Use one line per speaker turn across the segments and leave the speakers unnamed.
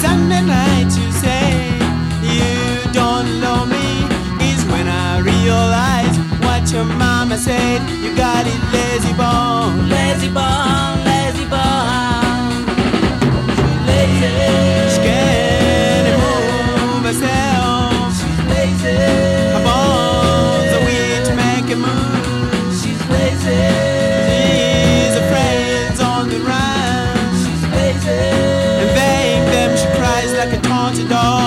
Sunday night you say you don't love me is when I realize what your mama said. You got it lazy bone,
lazy bone, lazy bone, lazy.
She can't move herself. She's
lazy.
Her bones are weak make a move. She's
lazy.
Like a taunted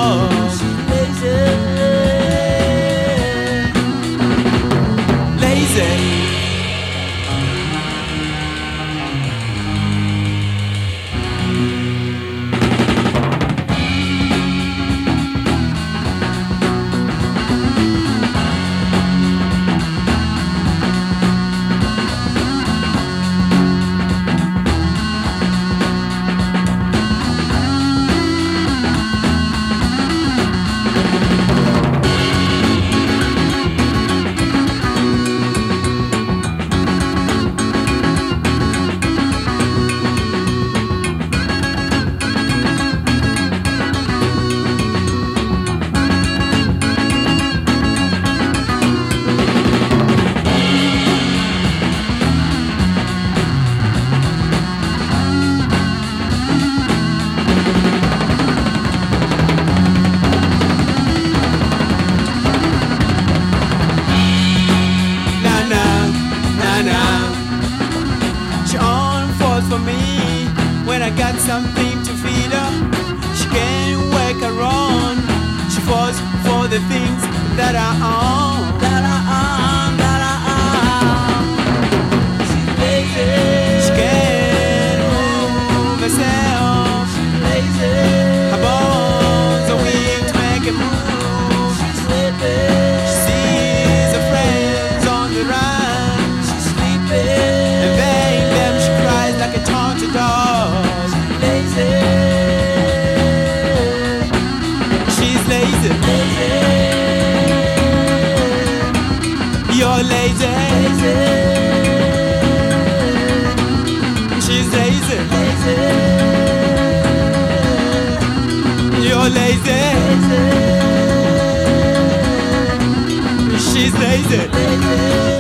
got something to feed her. She can't work her own. She falls for the things that I own. That
I am,
lazy. She's lazy. Lazy.